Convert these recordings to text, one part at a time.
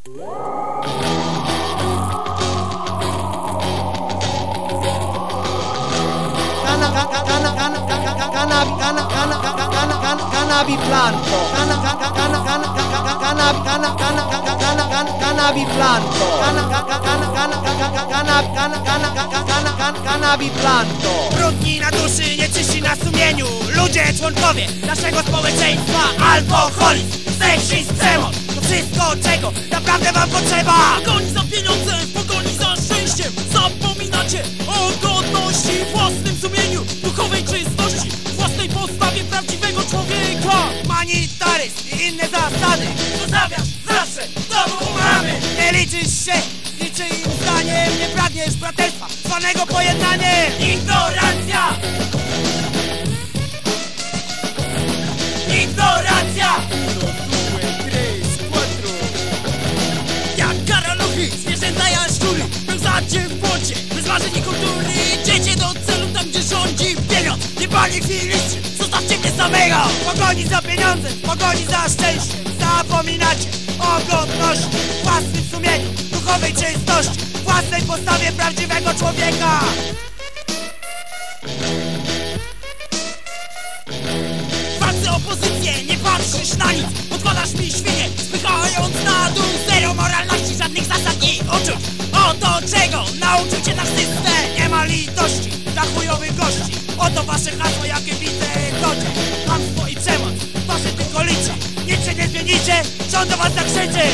Cannabis planto Cannabis planto Cannabis planto Brudni na duszy, nie czyści na sumieniu. Ludzie, członkowie naszego społeczeństwa Alkoholizm, seksizm, przemoc wszystko, czego naprawdę wam potrzeba. Pogoni za pieniądzem, pogoni za szczęściem Zapominacie o godności Własnym sumieniu, duchowej czystości Własnej postawie prawdziwego człowieka. Manitaryzm i inne zasady. Zostawiasz zawsze domu mamy. Nie liczysz się niczyim zdaniem. Nie pragniesz braterstwa, zwanego pojednaniem błocie, bez marzeń i kultury. Idziecie do celu tam, gdzie rządzi pieniądz. Nie pali filistrzy, zostawcie mnie samego. Pogoni za pieniądzem, w pogoni za szczęściem Zapominacie o godności Własnym sumieniu, duchowej czystości Własnej postawie prawdziwego człowieka. Walcy opozycję, nie patrzysz na nic. Podkładasz mi świnie, spychając dla chujowych gości. Oto wasze hasło jakie widzę codzień Kłamstwo i przemoc, wasze tylko liczy Nic się nie zmienicie, rząd do was zakrzyczy.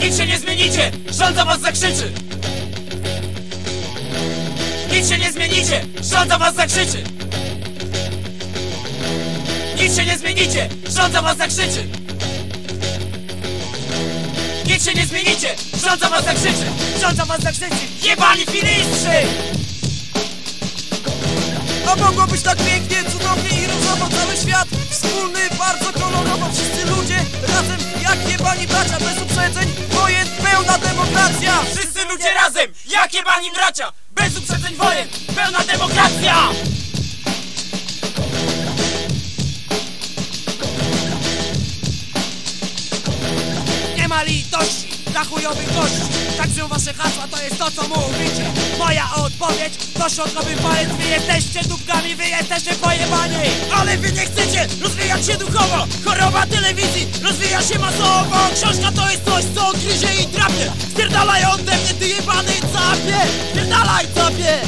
Nic się nie zmienicie, rząd was zakrzyczy. Nic się nie zmienicie, rząd was zakrzyczy. Nic się nie zmienicie, rząd was zakrzyczy nic się nie zmienicie! Rząd za was zakrzyczy! Rząd za was zakrzyczy! Jebani filistrzy! A mogło być tak pięknie, cudownie i różowo cały świat Wspólny, bardzo kolorowo, wszyscy ludzie razem Jak jebani bracia, bez uprzedzeń Wojen, pełna demokracja Wszyscy ludzie razem! Jak jebani bracia! Bez uprzedzeń wojen! Pełna demokracja! Ma litości dla chujowych gości Tak brzmią wasze hasła, to jest to co mówicie Moja odpowiedź to środkowy palec Wy jesteście dupkami, wy jesteście pojebani Ale wy nie chcecie rozwijać się duchowo Choroba telewizji rozwija się masowo Książka to jest coś, co gryzie i drapie Spierdalaj ode mnie, ty jebany capie Spierdalaj capie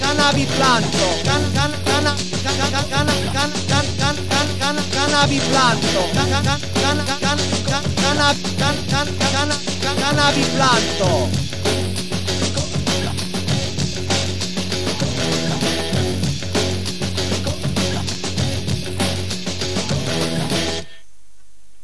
Cannabis planto cana, cana, cana, cana, cana, cana, cana, cana, canabiplanto, cana, cana, cana, cana, cana, cana, cana, cana, cana, cana, cana, cana,